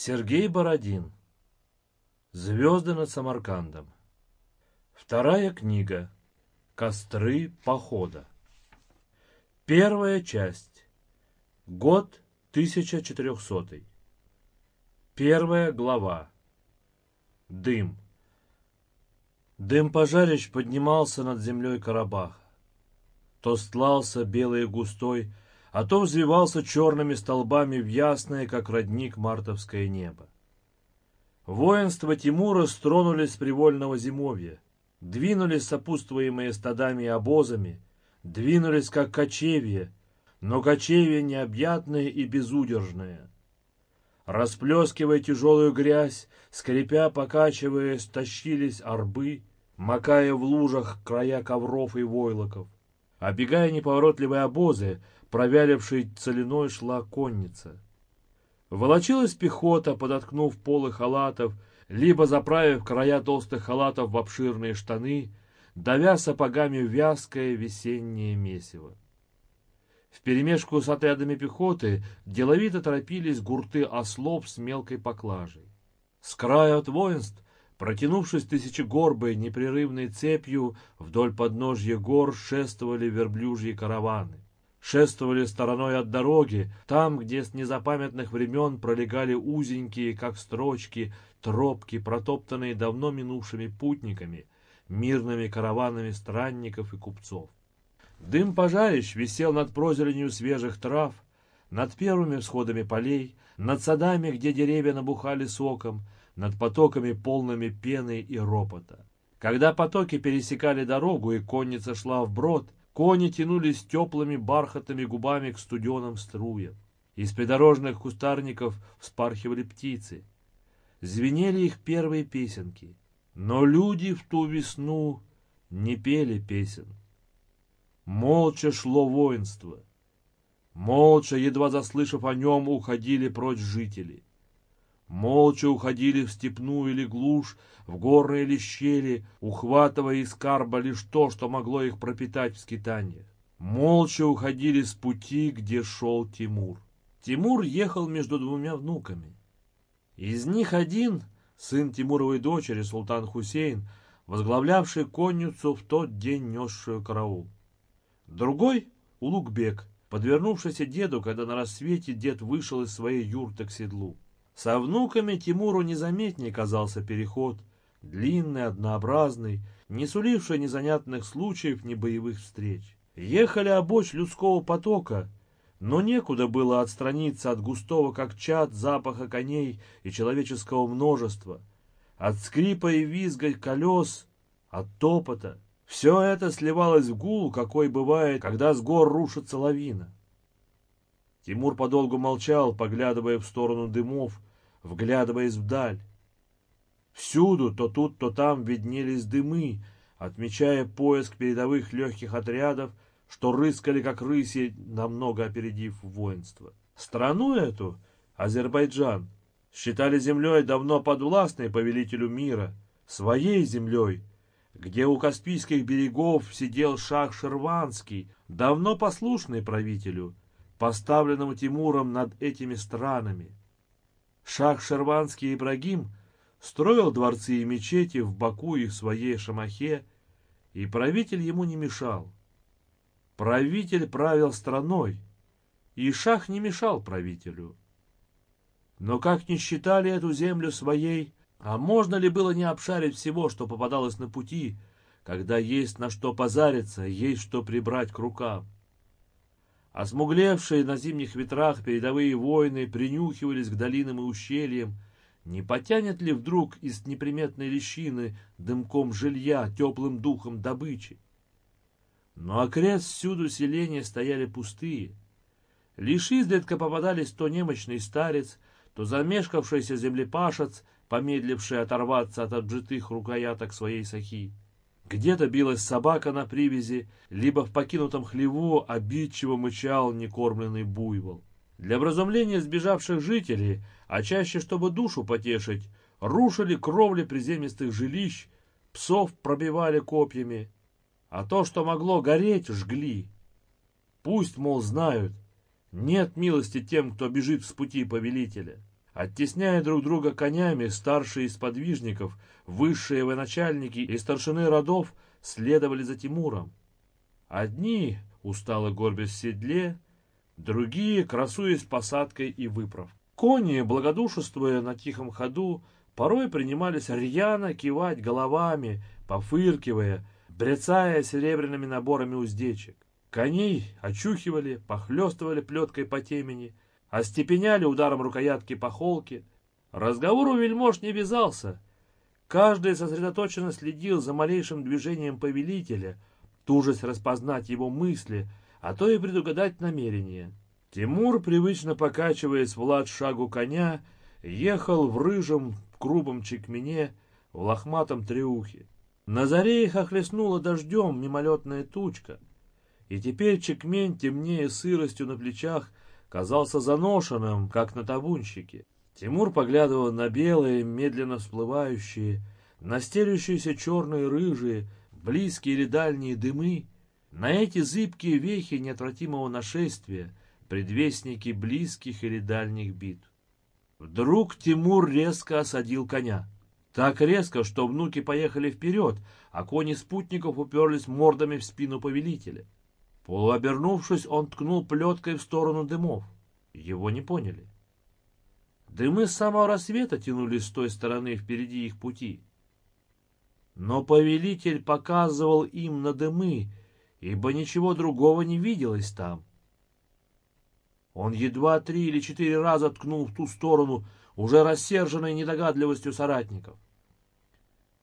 Сергей Бородин. Звезды над Самаркандом. Вторая книга. Костры похода. Первая часть. Год 1400. Первая глава. Дым. Дым пожарищ поднимался над землей Карабаха. То стлался белый и густой, а то взвивался черными столбами в ясное, как родник, мартовское небо. Воинства Тимура стронулись с привольного зимовья, двинулись сопутствуемые стадами и обозами, двинулись как кочевье, но кочевье необъятное и безудержное. Расплескивая тяжелую грязь, скрипя, покачиваясь, тащились арбы, макая в лужах края ковров и войлоков. Обегая неповоротливые обозы, провялившей целиной шла конница. Волочилась пехота, подоткнув полы халатов, либо заправив края толстых халатов в обширные штаны, давя сапогами вязкое весеннее месиво. Вперемешку с отрядами пехоты деловито торопились гурты ослов с мелкой поклажей. С края от воинств Протянувшись тысячегорбой непрерывной цепью, вдоль подножья гор шествовали верблюжьи караваны. Шествовали стороной от дороги, там, где с незапамятных времен пролегали узенькие, как строчки, тропки, протоптанные давно минувшими путниками, мирными караванами странников и купцов. Дым пожарищ висел над прозеленью свежих трав, над первыми всходами полей, над садами, где деревья набухали соком, над потоками полными пены и ропота. Когда потоки пересекали дорогу и конница шла вброд, кони тянулись теплыми бархатными губами к студеным струям. Из придорожных кустарников вспархивали птицы. Звенели их первые песенки. Но люди в ту весну не пели песен. Молча шло воинство. Молча, едва заслышав о нем, уходили прочь жители. Молча уходили в степную или глушь, в горные или щели, ухватывая из карба лишь то, что могло их пропитать в скитаниях. Молча уходили с пути, где шел Тимур. Тимур ехал между двумя внуками. Из них один, сын Тимуровой дочери, султан Хусейн, возглавлявший конницу в тот день несшую караул. Другой — Улугбек, подвернувшийся деду, когда на рассвете дед вышел из своей юрты к седлу. Со внуками Тимуру незаметнее казался переход, длинный, однообразный, не суливший ни занятных случаев, ни боевых встреч. Ехали обочь людского потока, но некуда было отстраниться от густого, как чад, запаха коней и человеческого множества, от скрипа и визга колес, от топота. Все это сливалось в гул, какой бывает, когда с гор рушится лавина. Тимур подолгу молчал, поглядывая в сторону дымов, вглядываясь вдаль. Всюду, то тут, то там виднелись дымы, отмечая поиск передовых легких отрядов, что рыскали, как рыси, намного опередив воинство. Страну эту, Азербайджан, считали землей давно подвластной повелителю мира, своей землей, где у Каспийских берегов сидел шах Шерванский, давно послушный правителю, поставленному Тимуром над этими странами. Шах Шерванский Ибрагим строил дворцы и мечети в Баку и в своей Шамахе, и правитель ему не мешал. Правитель правил страной, и шах не мешал правителю. Но как не считали эту землю своей, а можно ли было не обшарить всего, что попадалось на пути, когда есть на что позариться, есть что прибрать к рукам? Осмуглевшие на зимних ветрах передовые воины принюхивались к долинам и ущельям, не потянет ли вдруг из неприметной лещины дымком жилья, теплым духом добычи? Но окрест всюду селения стояли пустые. Лишь изредка попадались то немощный старец, то замешкавшийся землепашец, помедливший оторваться от обжитых рукояток своей сахи. Где-то билась собака на привязи, либо в покинутом хлеву обидчиво мычал некормленный буйвол. Для образумления сбежавших жителей, а чаще, чтобы душу потешить, рушили кровли приземистых жилищ, псов пробивали копьями, а то, что могло гореть, жгли. Пусть, мол, знают, нет милости тем, кто бежит с пути повелителя. Оттесняя друг друга конями, старшие из подвижников, высшие военачальники и старшины родов следовали за Тимуром. Одни, устало горбясь в седле, другие, красуясь посадкой и выправ. Кони, благодушествуя на тихом ходу, порой принимались рьяно кивать головами, пофыркивая, брецая серебряными наборами уздечек. Коней очухивали, похлестывали плеткой по темени, остепеняли ударом рукоятки по холке. Разговор у вельмож не вязался. Каждый сосредоточенно следил за малейшим движением повелителя, тужась распознать его мысли, а то и предугадать намерения. Тимур, привычно покачиваясь в лад шагу коня, ехал в рыжем, грубом чекмене, в лохматом треухе. На заре их охлестнула дождем мимолетная тучка, и теперь чекмень, темнее сыростью на плечах, казался заношенным, как на табунщике. Тимур поглядывал на белые, медленно всплывающие, на стелющиеся черные рыжие, близкие или дальние дымы, на эти зыбкие вехи неотвратимого нашествия, предвестники близких или дальних битв. Вдруг Тимур резко осадил коня. Так резко, что внуки поехали вперед, а кони спутников уперлись мордами в спину повелителя. Полуобернувшись, он ткнул плеткой в сторону дымов. Его не поняли. Дымы с самого рассвета тянулись с той стороны впереди их пути. Но повелитель показывал им на дымы, ибо ничего другого не виделось там. Он едва три или четыре раза ткнул в ту сторону, уже рассерженной недогадливостью соратников.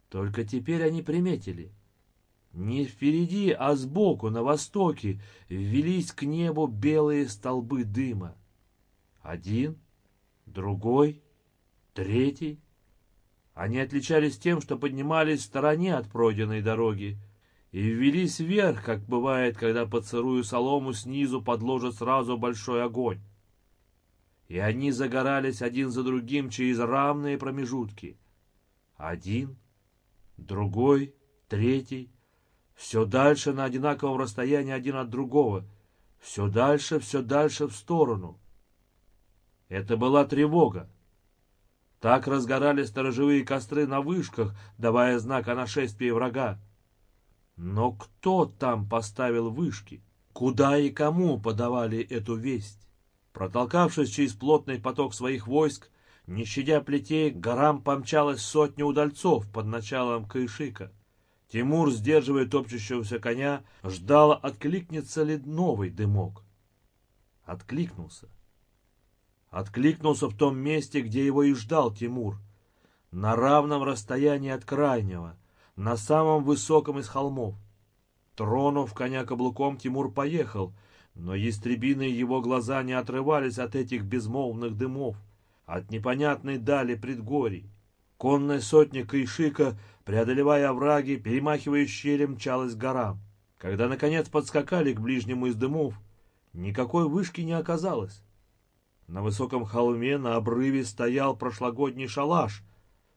Только теперь они приметили. Не впереди, а сбоку, на востоке, ввелись к небу белые столбы дыма. Один, другой, третий. Они отличались тем, что поднимались в стороне от пройденной дороги, и ввелись вверх, как бывает, когда под сырую солому снизу подложат сразу большой огонь. И они загорались один за другим через равные промежутки. Один, другой, третий, все дальше на одинаковом расстоянии один от другого, все дальше, все дальше в сторону. Это была тревога. Так разгорались сторожевые костры на вышках, давая знак о нашествии врага. Но кто там поставил вышки? Куда и кому подавали эту весть? Протолкавшись через плотный поток своих войск, не щадя плетей, к горам помчалась сотня удальцов под началом Каишика. Тимур, сдерживая топчущегося коня, ждал, откликнется ли новый дымок. Откликнулся. Откликнулся в том месте, где его и ждал Тимур, на равном расстоянии от крайнего — на самом высоком из холмов. Тронув коня каблуком, Тимур поехал, но ястребиные его глаза не отрывались от этих безмолвных дымов, от непонятной дали предгорий. Конная сотня Кайшика, преодолевая овраги, перемахивая щели, мчалась к. Когда, наконец, подскакали к ближнему из дымов, никакой вышки не оказалось. На высоком холме на обрыве стоял прошлогодний шалаш,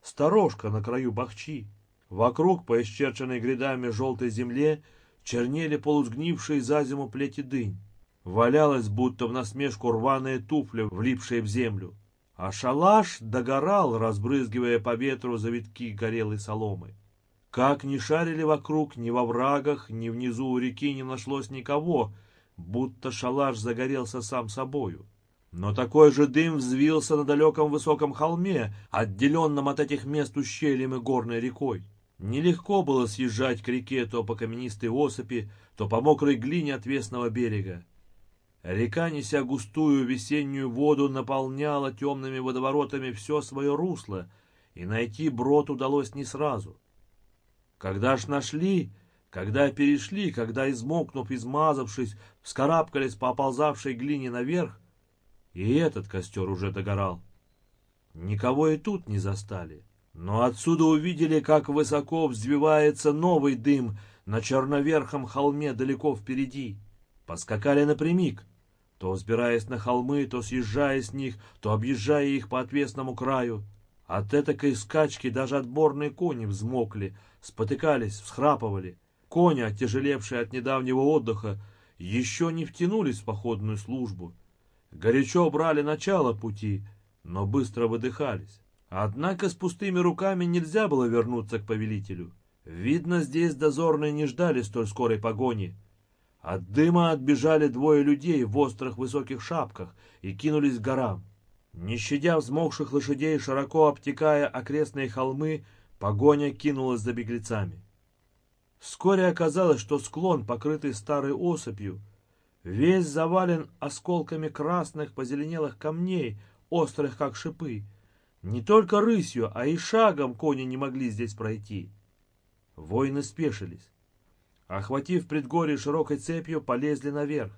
сторожка на краю бахчи. Вокруг, по исчерченной грядами желтой земле, чернели полусгнившие за зиму плети дынь. Валялась, будто в насмешку рваные туфли, влипшие в землю. А шалаш догорал, разбрызгивая по ветру завитки горелой соломы. Как ни шарили вокруг, ни во врагах, ни внизу у реки не нашлось никого, будто шалаш загорелся сам собою. Но такой же дым взвился на далеком высоком холме, отделенном от этих мест ущельем и горной рекой. Нелегко было съезжать к реке то по каменистой осыпи, то по мокрой глине отвесного берега. Река, неся густую весеннюю воду, наполняла темными водоворотами все свое русло, и найти брод удалось не сразу. Когда ж нашли, когда перешли, когда, измокнув, измазавшись, вскарабкались по оползавшей глине наверх, и этот костер уже догорал. Никого и тут не застали. Но отсюда увидели, как высоко взвивается новый дым на черноверхом холме далеко впереди. Поскакали напрямик, то взбираясь на холмы, то съезжая с них, то объезжая их по отвесному краю. От этакой скачки даже отборные кони взмокли, спотыкались, всхрапывали. Кони, оттяжелевшие от недавнего отдыха, еще не втянулись в походную службу. Горячо брали начало пути, но быстро выдыхались. Однако с пустыми руками нельзя было вернуться к повелителю. Видно, здесь дозорные не ждали столь скорой погони. От дыма отбежали двое людей в острых высоких шапках и кинулись к горам. Не щадя взмокших лошадей, широко обтекая окрестные холмы, погоня кинулась за беглецами. Вскоре оказалось, что склон, покрытый старой осыпью, весь завален осколками красных позеленелых камней, острых как шипы. Не только рысью, а и шагом кони не могли здесь пройти. Воины спешились. Охватив предгорье широкой цепью, полезли наверх.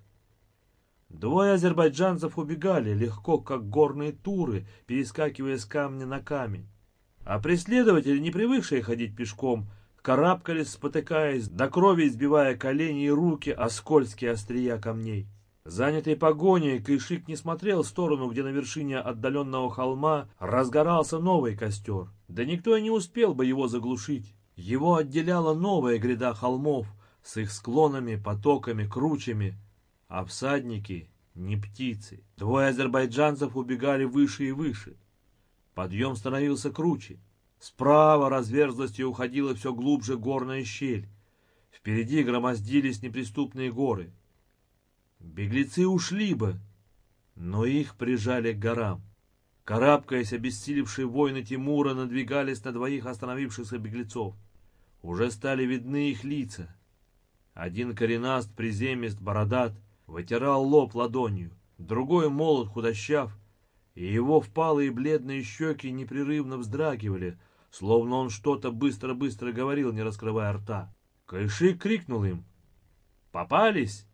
Двое азербайджанцев убегали, легко, как горные туры, перескакивая с камня на камень. А преследователи, не привыкшие ходить пешком, карабкались, спотыкаясь, до крови избивая колени и руки о скользкие острия камней. Занятый погоней, Кайшик не смотрел в сторону, где на вершине отдаленного холма разгорался новый костер. Да никто и не успел бы его заглушить. Его отделяла новая гряда холмов с их склонами, потоками, кручами. А всадники не птицы. Двое азербайджанцев убегали выше и выше. Подъем становился круче. Справа разверзлостью уходила все глубже горная щель. Впереди громоздились неприступные горы. Беглецы ушли бы, но их прижали к горам. Карабкаясь, обессилевшие воины Тимура надвигались на двоих остановившихся беглецов. Уже стали видны их лица. Один коренаст, приземист, бородат, вытирал лоб ладонью, другой молод, худощав, и его впалые бледные щеки непрерывно вздрагивали, словно он что-то быстро-быстро говорил, не раскрывая рта. Кайшик крикнул им. «Попались!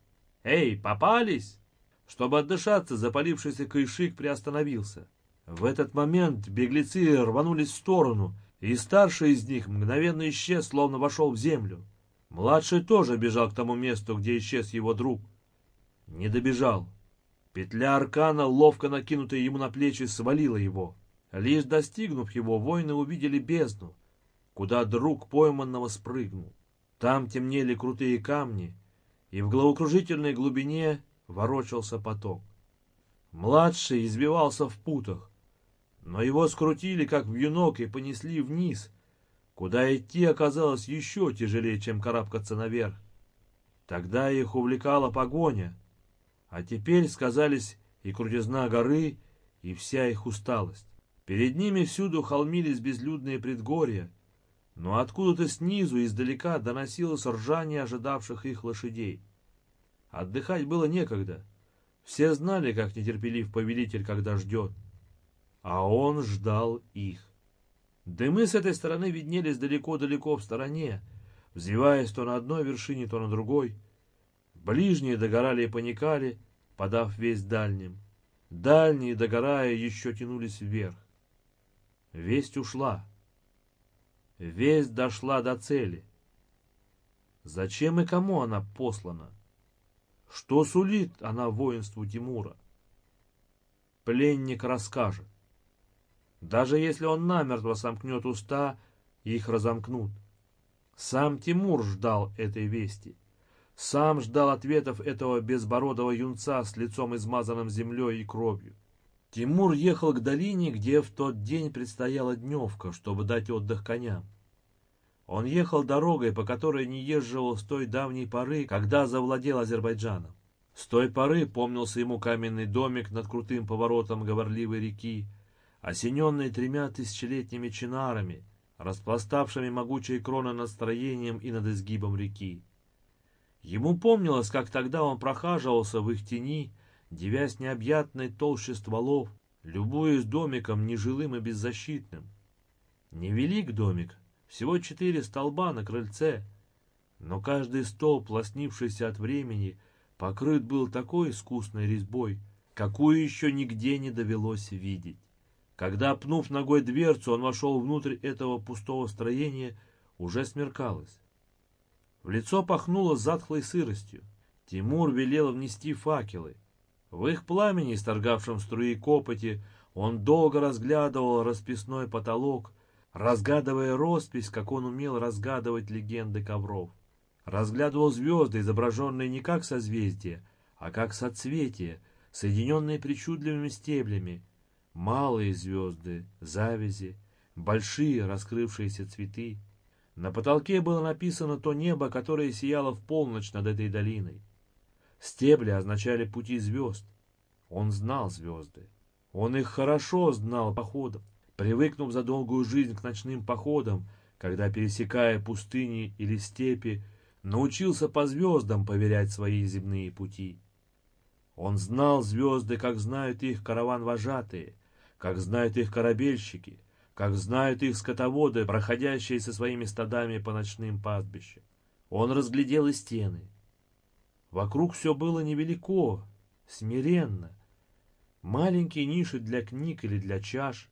Эй, попались!» Чтобы отдышаться, запалившийся Кайшик приостановился. В этот момент беглецы рванулись в сторону, и старший из них мгновенно исчез, словно вошел в землю. Младший тоже бежал к тому месту, где исчез его друг. Не добежал. Петля аркана, ловко накинутая ему на плечи, свалила его. Лишь достигнув его, воины увидели бездну, куда друг пойманного спрыгнул. Там темнели крутые камни, и в головокружительной глубине ворочался поток. Младший избивался в путах, но его скрутили, как вьюнок, и понесли вниз, куда идти оказалось еще тяжелее, чем карабкаться наверх. Тогда их увлекала погоня, а теперь сказались и крутизна горы, и вся их усталость. Перед ними всюду холмились безлюдные предгорья, но откуда-то снизу издалека доносилось ржание ожидавших их лошадей. Отдыхать было некогда. Все знали, как нетерпелив повелитель, когда ждет. А он ждал их. Дымы с этой стороны виднелись далеко-далеко в стороне, взвиваясь то на одной вершине, то на другой. Ближние догорали и паникали, подав весь дальним. Дальние, догорая, еще тянулись вверх. Весть ушла. Весть дошла до цели. Зачем и кому она послана? Что сулит она воинству Тимура? Пленник расскажет. Даже если он намертво сомкнет уста, их разомкнут. Сам Тимур ждал этой вести. Сам ждал ответов этого безбородого юнца с лицом измазанным землей и кровью. Тимур ехал к долине, где в тот день предстояла дневка, чтобы дать отдых коням. Он ехал дорогой, по которой не езжал с той давней поры, когда завладел Азербайджаном. С той поры помнился ему каменный домик над крутым поворотом говорливой реки, осененный тремя тысячелетними чинарами, распластавшими могучие кроны над строением и над изгибом реки. Ему помнилось, как тогда он прохаживался в их тени, девясь необъятной толще стволов, любуясь домиком нежилым и беззащитным. Невелик домик, всего четыре столба на крыльце, но каждый столб, лоснившийся от времени, покрыт был такой искусной резьбой, какую еще нигде не довелось видеть. Когда, пнув ногой дверцу, он вошел внутрь этого пустого строения, уже смеркалось. В лицо пахнуло затхлой сыростью. Тимур велел внести факелы. В их пламени, исторгавшем струи копоти, он долго разглядывал расписной потолок, разгадывая роспись, как он умел разгадывать легенды ковров. Разглядывал звезды, изображенные не как созвездия, а как соцветия, соединенные причудливыми стеблями. Малые звезды, завязи, большие раскрывшиеся цветы. На потолке было написано то небо, которое сияло в полночь над этой долиной. Стебли означали пути звезд. Он знал звезды. Он их хорошо знал походом, привыкнув за долгую жизнь к ночным походам, когда, пересекая пустыни или степи, научился по звездам поверять свои земные пути. Он знал звезды, как знают их караван-вожатые, как знают их корабельщики, как знают их скотоводы, проходящие со своими стадами по ночным пастбищам. Он разглядел и стены. Вокруг все было невелико, смиренно, Маленькие ниши для книг или для чаш,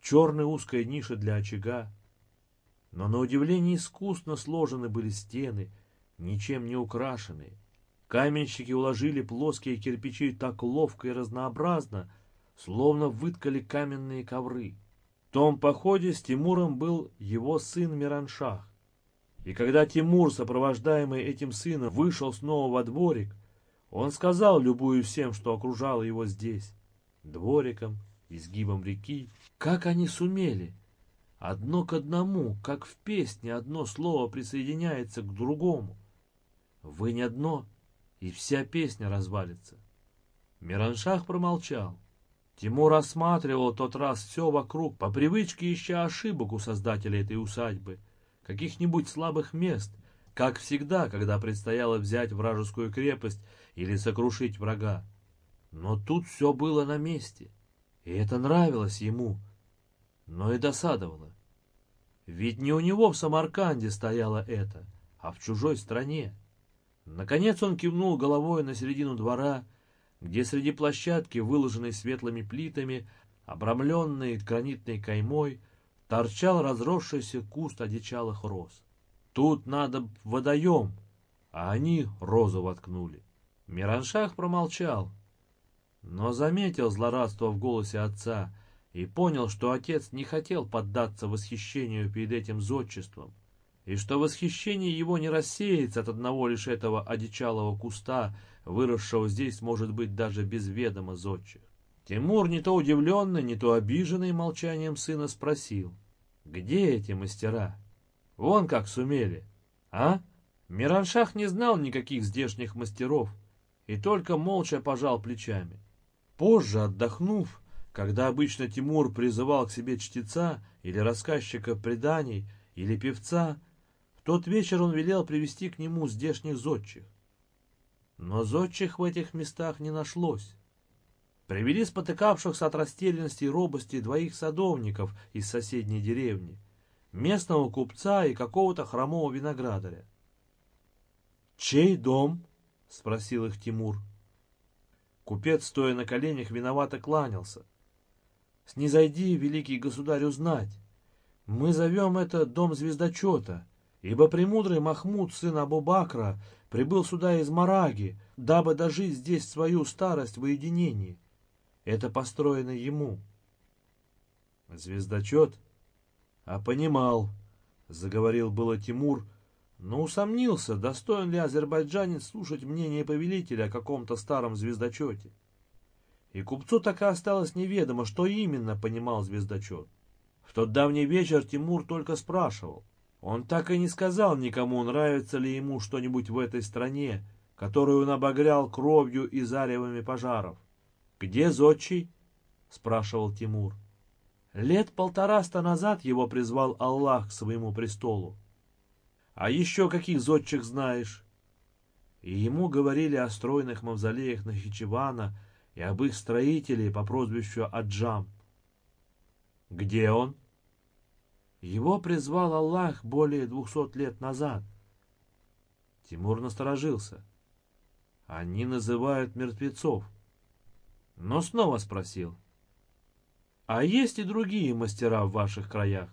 черная узкая ниша для очага. Но на удивление искусно сложены были стены, ничем не украшенные. Каменщики уложили плоские кирпичи так ловко и разнообразно, словно выткали каменные ковры. В том походе с Тимуром был его сын Мираншах. И когда Тимур, сопровождаемый этим сыном, вышел снова во дворик, он сказал, любую всем, что окружало его здесь двориком, изгибом реки. Как они сумели? Одно к одному, как в песне одно слово присоединяется к другому. Вы не одно, и вся песня развалится. Мираншах промолчал. Тимур рассматривал тот раз все вокруг, по привычке ища ошибок у создателя этой усадьбы, каких-нибудь слабых мест, как всегда, когда предстояло взять вражескую крепость или сокрушить врага. Но тут все было на месте, и это нравилось ему, но и досадовало. Ведь не у него в Самарканде стояло это, а в чужой стране. Наконец он кивнул головой на середину двора, где среди площадки, выложенной светлыми плитами, обрамленной гранитной каймой, торчал разросшийся куст одичалых роз. Тут надо водоем, а они розу воткнули. Мираншах промолчал, но заметил злорадство в голосе отца и понял, что отец не хотел поддаться восхищению перед этим зодчеством, и что восхищение его не рассеется от одного лишь этого одичалого куста, выросшего здесь, может быть, даже без ведома зодчих. Тимур, не то удивленный, не то обиженный молчанием сына, спросил, «Где эти мастера? Вон как сумели, а?» Мираншах не знал никаких здешних мастеров и только молча пожал плечами. Позже, отдохнув, когда обычно Тимур призывал к себе чтеца или рассказчика преданий, или певца, в тот вечер он велел привести к нему здешних зодчих. Но зодчих в этих местах не нашлось. Привели спотыкавшихся от растерянности и робости двоих садовников из соседней деревни, местного купца и какого-то хромого виноградаря. «Чей дом?» — спросил их Тимур. Купец, стоя на коленях, виновато кланялся. «Снизойди, великий государь, узнать. Мы зовем это дом звездочета, ибо премудрый Махмуд, сын Абу-Бакра, прибыл сюда из Мараги, дабы дожить здесь свою старость в уединении. Это построено ему». «Звездочет?» «А понимал», — заговорил было Тимур, — но усомнился, достоин ли азербайджанец слушать мнение повелителя о каком-то старом звездочете. И купцу так и осталось неведомо, что именно понимал звездочет. В тот давний вечер Тимур только спрашивал. Он так и не сказал никому, нравится ли ему что-нибудь в этой стране, которую он обогрял кровью и заревами пожаров. «Где зодчий?» — спрашивал Тимур. Лет полтораста назад его призвал Аллах к своему престолу. А еще каких зодчих знаешь? И ему говорили о стройных мавзолеях Нахичевана и об их строителе по прозвищу Аджам. Где он? Его призвал Аллах более двухсот лет назад. Тимур насторожился. Они называют мертвецов. Но снова спросил. А есть и другие мастера в ваших краях?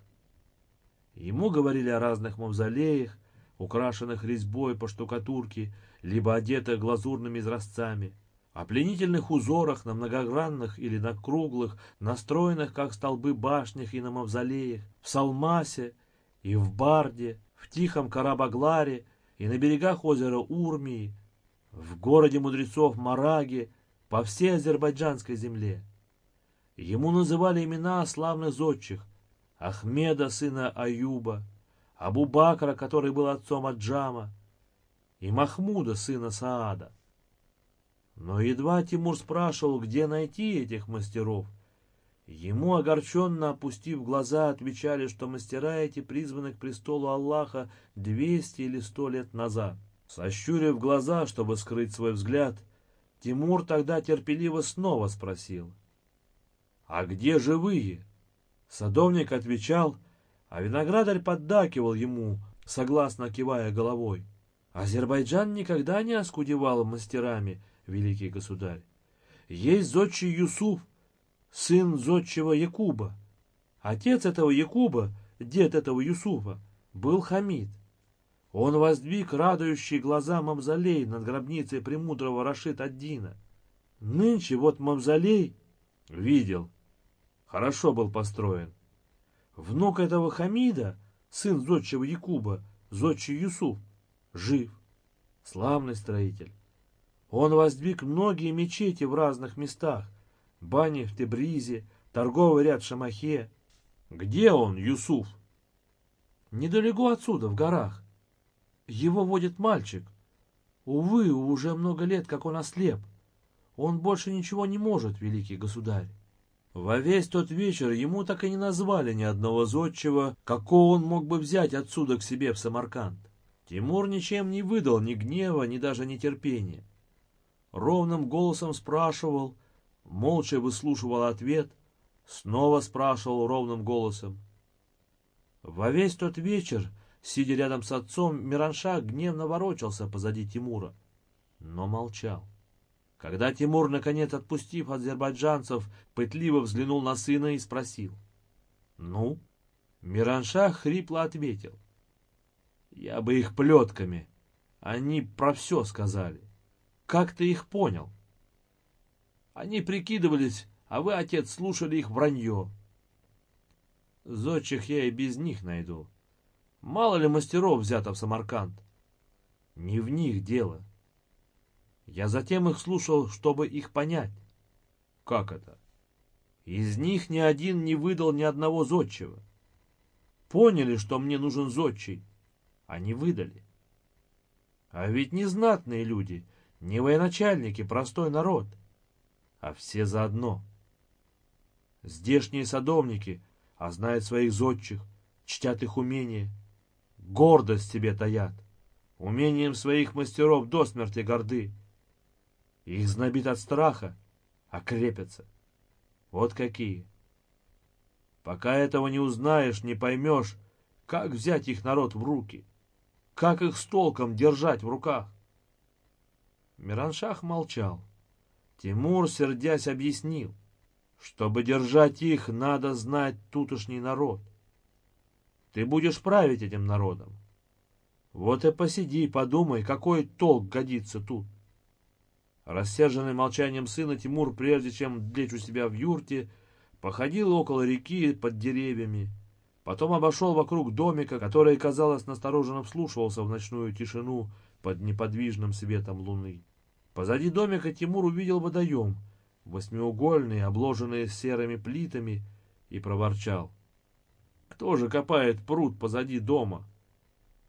Ему говорили о разных мавзолеях, украшенных резьбой по штукатурке, либо одетых глазурными изразцами, о пленительных узорах на многогранных или на круглых, настроенных как столбы башнях и на мавзолеях, в Салмасе и в Барде, в Тихом Карабагларе и на берегах озера Урмии, в городе мудрецов Мараге, по всей азербайджанской земле. Ему называли имена славных зодчих Ахмеда, сына Аюба, Абу Бакра, который был отцом Аджама, и Махмуда, сына Саада. Но едва Тимур спрашивал, где найти этих мастеров, ему, огорченно опустив глаза, отвечали, что мастера эти призваны к престолу Аллаха двести или сто лет назад. Сощурив глаза, чтобы скрыть свой взгляд, Тимур тогда терпеливо снова спросил. «А где живые?» Садовник отвечал, а виноградарь поддакивал ему, согласно кивая головой. Азербайджан никогда не оскудевал мастерами, великий государь. Есть зодчий Юсуф, сын зодчего Якуба. Отец этого Якуба, дед этого Юсуфа, был Хамид. Он воздвиг радующий глаза мавзолей над гробницей премудрого Рашид-ад-Дина. Нынче вот мавзолей видел, хорошо был построен. Внук этого Хамида, сын зодчего Якуба, зодчий Юсуф, жив, славный строитель. Он воздвиг многие мечети в разных местах, бани в Тебризе, торговый ряд в Шамахе. Где он, Юсуф? Недалеко отсюда, в горах. Его водит мальчик. Увы, уже много лет, как он ослеп. Он больше ничего не может, великий государь. Во весь тот вечер ему так и не назвали ни одного зодчего, какого он мог бы взять отсюда к себе в Самарканд. Тимур ничем не выдал ни гнева, ни даже нетерпения. Ровным голосом спрашивал, молча выслушивал ответ, снова спрашивал ровным голосом. Во весь тот вечер Сидя рядом с отцом, Миранша гневно ворочался позади Тимура, но молчал. Когда Тимур, наконец отпустив азербайджанцев, пытливо взглянул на сына и спросил. «Ну?» Миранша хрипло ответил. «Я бы их плетками. Они про все сказали. Как ты их понял?» Они прикидывались, а вы, отец, слушали их вранье. Зодчих я и без них найду. Мало ли мастеров взято в Самарканд. Не в них дело. Я затем их слушал, чтобы их понять. Как это? Из них ни один не выдал ни одного зодчего. Поняли, что мне нужен зодчий, а не выдали. А ведь не знатные люди, не военачальники, простой народ, а все заодно. Здешние садовники, а знают своих зодчих, чтят их умения, гордость себе таят, умением своих мастеров до смерти горды. Их знобит от страха, а крепятся. Вот какие. Пока этого не узнаешь, не поймешь, как взять их народ в руки, как их с толком держать в руках. Мираншах молчал. Тимур, сердясь, объяснил, чтобы держать их, надо знать тутошний народ. Ты будешь править этим народом. Вот и посиди, подумай, какой толк годится тут. Рассерженный молчанием сына, Тимур, прежде чем лечь у себя в юрте, походил около реки под деревьями, потом обошел вокруг домика, который, казалось, настороженно вслушивался в ночную тишину под неподвижным светом луны. Позади домика Тимур увидел водоем, восьмиугольный, обложенный серыми плитами, и проворчал. Кто же копает пруд позади дома?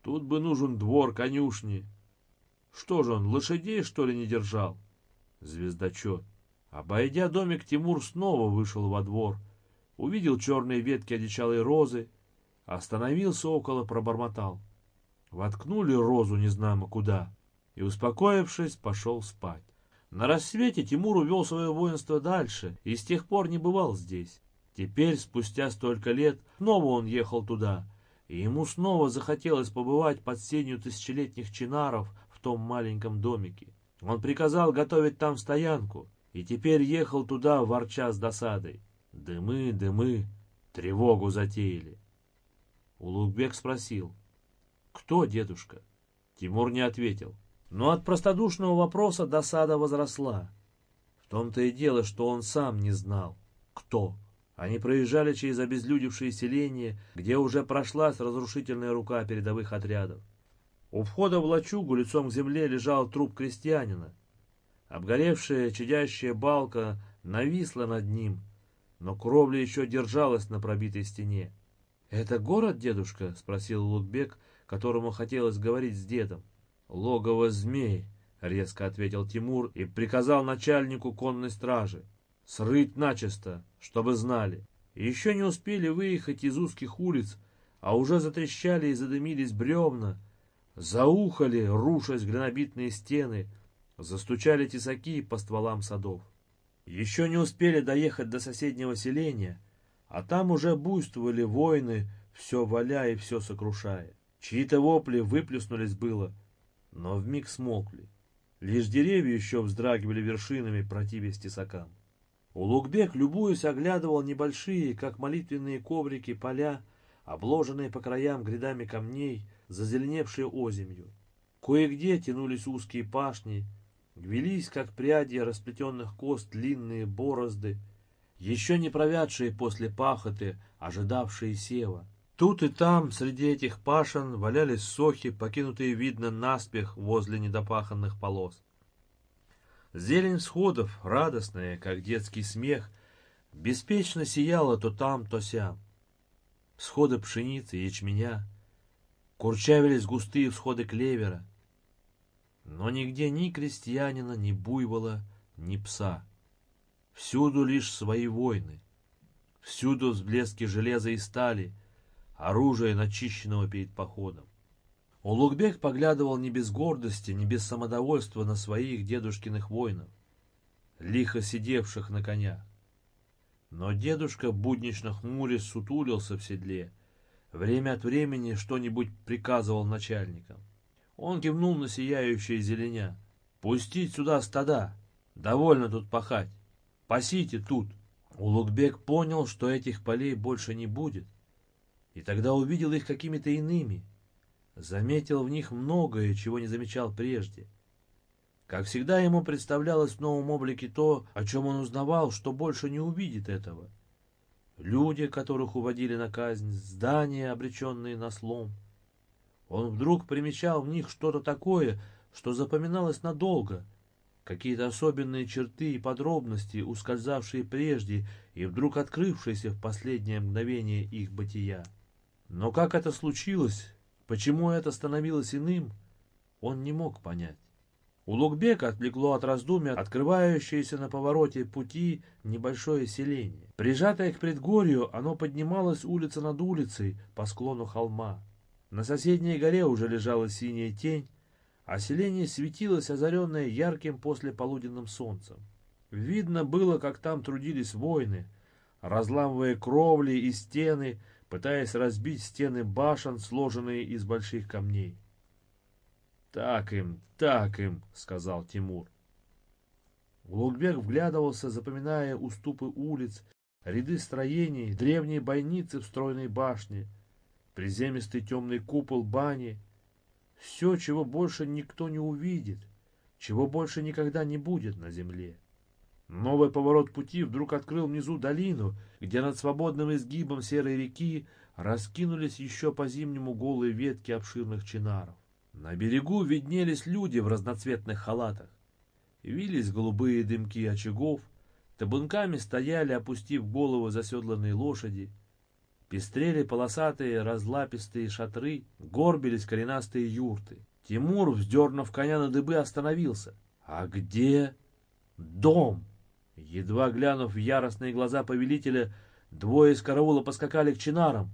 Тут бы нужен двор конюшни. Что же он, лошадей, что ли, не держал? Звездочет. Обойдя домик, Тимур снова вышел во двор. Увидел черные ветки одичалой розы. Остановился около, пробормотал. Воткнули розу незнамо куда. И, успокоившись, пошел спать. На рассвете Тимур увел свое воинство дальше и с тех пор не бывал здесь. Теперь, спустя столько лет, снова он ехал туда, и ему снова захотелось побывать под сенью тысячелетних чинаров в том маленьком домике. Он приказал готовить там стоянку, и теперь ехал туда, ворча с досадой. Дымы, дымы, тревогу затеяли. Улугбек спросил, «Кто, дедушка?» Тимур не ответил. Но от простодушного вопроса досада возросла. В том-то и дело, что он сам не знал, кто. Они проезжали через обезлюдевшие селения, где уже прошлась разрушительная рука передовых отрядов. У входа в лачугу лицом к земле лежал труп крестьянина. Обгоревшая, чадящая балка нависла над ним. но кровля еще держалась на пробитой стене. «Это город, дедушка?» — спросил Лукбек, которому хотелось говорить с дедом. «Логово змей», — резко ответил Тимур и приказал начальнику конной стражи. «Срыть начисто, чтобы знали». еще не успели выехать из узких улиц, а уже затрещали и задымились бревна, заухали, рушась глинобитные стены, застучали тесаки по стволам садов. Еще не успели доехать до соседнего селения, а там уже буйствовали воины, все валя и все сокрушая. Чьи-то вопли выплеснулись было, но вмиг смолкли. Лишь деревья еще вздрагивали вершинами, противясь тесакам. Улугбек, любуясь, оглядывал небольшие, как молитвенные коврики, поля, обложенные по краям грядами камней, зазеленевшие озимью. Кое-где тянулись узкие пашни, велись, как пряди расплетенных кост, длинные борозды, еще не провядшие после пахоты, ожидавшие сева. Тут и там, среди этих пашен, валялись сохи, покинутые, видно, наспех возле недопаханных полос. Зелень всходов, радостная, как детский смех, беспечно сияла то там, то сям. Всходы пшеницы, ячменя, курчавились густые всходы клевера, но нигде ни крестьянина, ни буйвола, ни пса. Всюду лишь свои войны, всюду взблески железа и стали — оружия, начищенного перед походом. Улугбек поглядывал не без гордости, не без самодовольства на своих дедушкиных воинов, лихо сидевших на конях. Но дедушка буднично хмурясь сутулился в седле, время от времени что-нибудь приказывал начальникам. Он кивнул на сияющие зеленя. «Пустить сюда стада! Довольно тут пахать! Пасите тут!» Улугбек понял, что этих полей больше не будет, и тогда увидел их какими-то иными, заметил в них многое, чего не замечал прежде. Как всегда ему представлялось в новом облике то, о чем он узнавал, что больше не увидит этого. Люди, которых уводили на казнь, здания, обреченные на слом. Он вдруг примечал в них что-то такое, что запоминалось надолго, какие-то особенные черты и подробности, ускользавшие прежде и вдруг открывшиеся в последнее мгновение их бытия. Но как это случилось, почему это становилось иным, он не мог понять. У Лукбека отвлекло от раздумья открывающееся на повороте пути небольшое селение. Прижатое к предгорью, оно поднималось улица над улицей по склону холма. На соседней горе уже лежала синяя тень, а селение светилось, озаренное ярким послеполуденным солнцем. Видно было, как там трудились воины, разламывая кровли и стены, пытаясь разбить стены башен, сложенные из больших камней. «Так им, так им», — сказал Тимур. Лукбек вглядывался, запоминая уступы улиц, ряды строений, древние бойницы в стройной башне, приземистый темный купол бани. Все, чего больше никто не увидит, чего больше никогда не будет на земле. Новый поворот пути вдруг открыл внизу долину, где над свободным изгибом серой реки раскинулись еще по-зимнему голые ветки обширных чинаров. На берегу виднелись люди в разноцветных халатах. Вились голубые дымки очагов, табунками стояли, опустив голову заседланные лошади. Пестрели полосатые разлапистые шатры, горбились коренастые юрты. Тимур, вздернув коня на дыбы, остановился. «А где дом?» Едва глянув в яростные глаза повелителя, двое из караула поскакали к чинарам,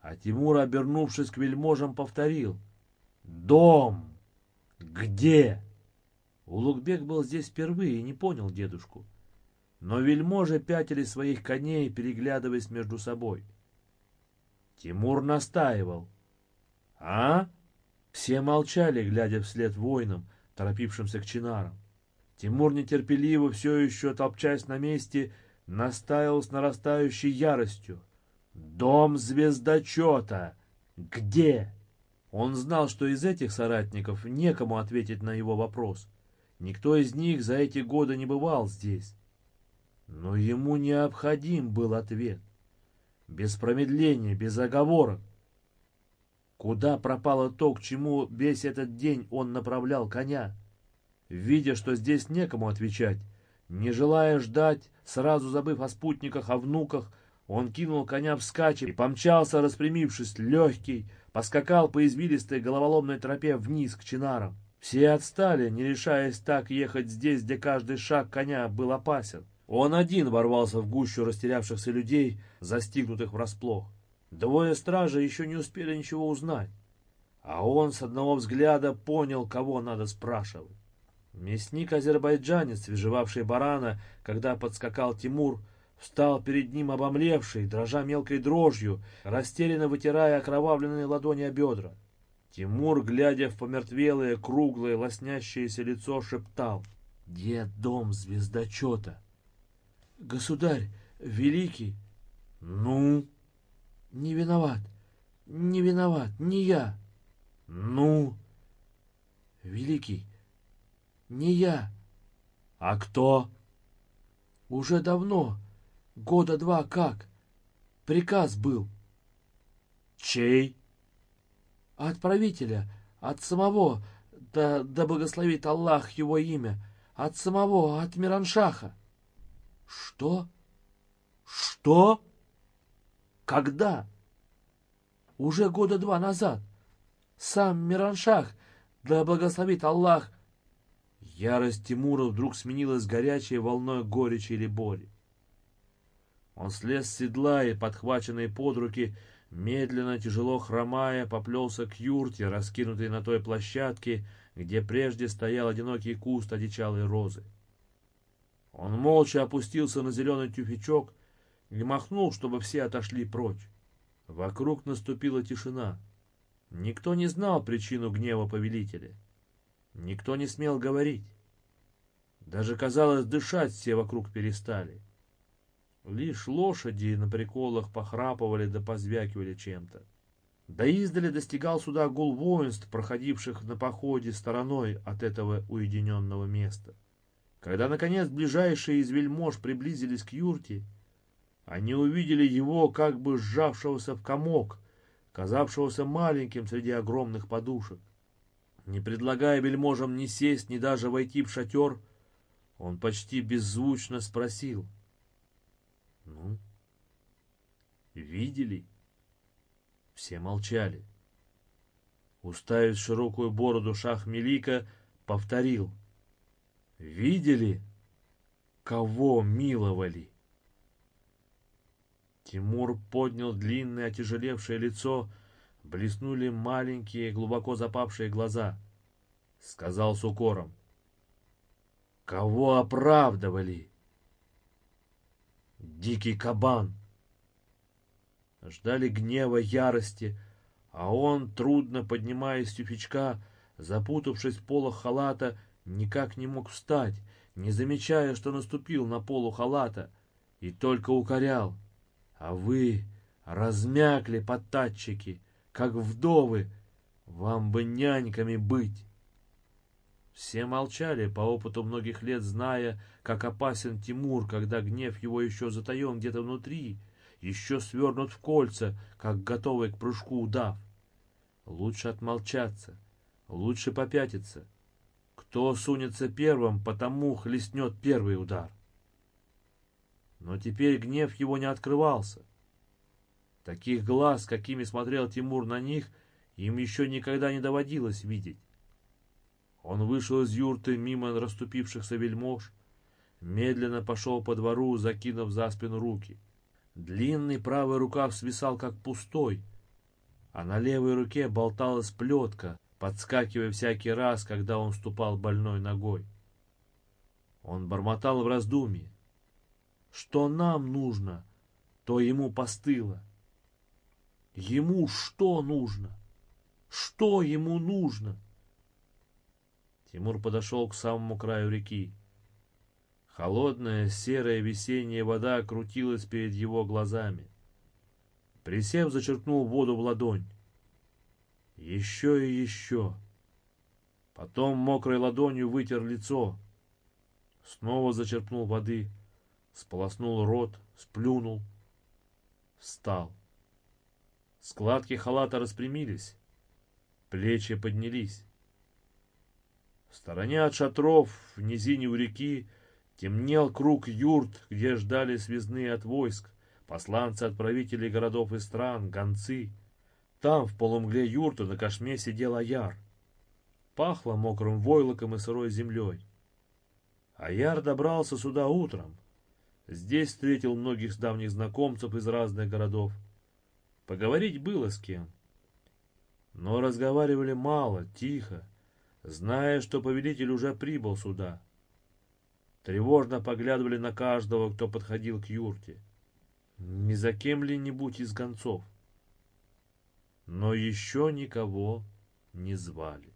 а Тимур, обернувшись к вельможам, повторил. «Дом! Где?» Улугбек был здесь впервые и не понял дедушку. Но вельможи пятили своих коней, переглядываясь между собой. Тимур настаивал. «А?» Все молчали, глядя вслед воинам, торопившимся к чинарам. Тимур нетерпеливо, все еще топчась на месте, настаивал с нарастающей яростью. «Дом звездочета! Где?» Он знал, что из этих соратников некому ответить на его вопрос. Никто из них за эти годы не бывал здесь. Но ему необходим был ответ. Без промедления, без оговорок. Куда пропало то, к чему весь этот день он направлял коня? Видя, что здесь некому отвечать, Не желая ждать, сразу забыв о спутниках, о внуках, он кинул коня вскачь и помчался, распрямившись, легкий, поскакал по извилистой головоломной тропе вниз к чинарам. Все отстали, не решаясь так ехать здесь, где каждый шаг коня был опасен. Он один ворвался в гущу растерявшихся людей, застигнутых врасплох. Двое стражей еще не успели ничего узнать. А он с одного взгляда понял, кого надо спрашивать. Мясник-азербайджанец, свежевавший барана, когда подскакал Тимур, встал перед ним обомлевший, дрожа мелкой дрожью, растерянно вытирая окровавленные ладони о бедра. Тимур, глядя в помертвелое, круглое, лоснящееся лицо, шептал. «Дед дом звездочета!» «Государь, великий!» «Ну?» «Не виноват, не виноват, не я!» «Ну?» «Великий, не я!» «А кто?» «Уже давно, года два как. Приказ был». «Чей?» От правителя, от самого, да, да благословит Аллах его имя, от самого, от Мираншаха. Что? Что? Когда? Уже года два назад. Сам Мираншах, да благословит Аллах. Ярость Тимура вдруг сменилась горячей волной горечи или боли. Он слез с седла и, подхваченный под руки, Медленно, тяжело хромая, поплелся к юрте, раскинутой на той площадке, где прежде стоял одинокий куст одичалой розы. Он молча опустился на зеленый тюфячок и махнул, чтобы все отошли прочь. Вокруг наступила тишина. Никто не знал причину гнева повелителя. Никто не смел говорить. Даже, казалось, дышать все вокруг перестали. Лишь лошади на приколах похрапывали да позвякивали чем-то. Да издали достигал сюда гул воинств, проходивших на походе стороной от этого уединенного места. Когда, наконец, ближайшие из вельмож приблизились к юрте, они увидели его, как бы сжавшегося в комок, казавшегося маленьким среди огромных подушек. Не предлагая вельможам ни сесть, ни даже войти в шатер, он почти беззвучно спросил — ну? Видели? Все молчали. Уставив широкую бороду шах Мелика, повторил. Видели? Кого миловали? Тимур поднял длинное отяжелевшее лицо, блеснули маленькие, глубоко запавшие глаза. Сказал с укором. Кого оправдывали? Дикий кабан. Ждали гнева, ярости, а он, трудно поднимаясь с тюфячка, запутавшись в полах халата, никак не мог встать, не замечая, что наступил на полу халата, и только укорял. А вы размякли, подтатчики, как вдовы, вам бы няньками быть. Все молчали, по опыту многих лет зная, как опасен Тимур, когда гнев его еще затаен где-то внутри, еще свернут в кольца, как готовый к прыжку удав. Лучше отмолчаться, лучше попятиться. Кто сунется первым, потому хлестнет первый удар. Но теперь гнев его не открывался. Таких глаз, какими смотрел Тимур на них, им еще никогда не доводилось видеть. Он вышел из юрты мимо расступившихся вельмож, медленно пошел по двору, закинув за спину руки. Длинный правый рукав свисал как пустой, а на левой руке болталась плетка, подскакивая всякий раз, когда он ступал больной ногой. Он бормотал в раздумье. Что нам нужно, то ему постыло. Ему что нужно? Что ему нужно? Тимур подошел к самому краю реки. Холодная, серая весенняя вода крутилась перед его глазами. Присев, зачерпнул воду в ладонь. Еще и еще. Потом мокрой ладонью вытер лицо. Снова зачерпнул воды, сполоснул рот, сплюнул. Встал. Складки халата распрямились, плечи поднялись. В стороне от шатров, в низине у реки, Темнел круг юрт, где ждали связные от войск, посланцы от правителей городов и стран, гонцы. Там, в полумгле юрту, на кошме сидел Аяр. Пахло мокрым войлоком и сырой землей. Аяр добрался сюда утром. Здесь встретил многих давних знакомцев из разных городов. Поговорить было с кем. Но разговаривали мало, тихо, зная, что повелитель уже прибыл сюда. Тревожно поглядывали на каждого, кто подходил к юрте. Не за кем-ли-нибудь из гонцов. Но еще никого не звали.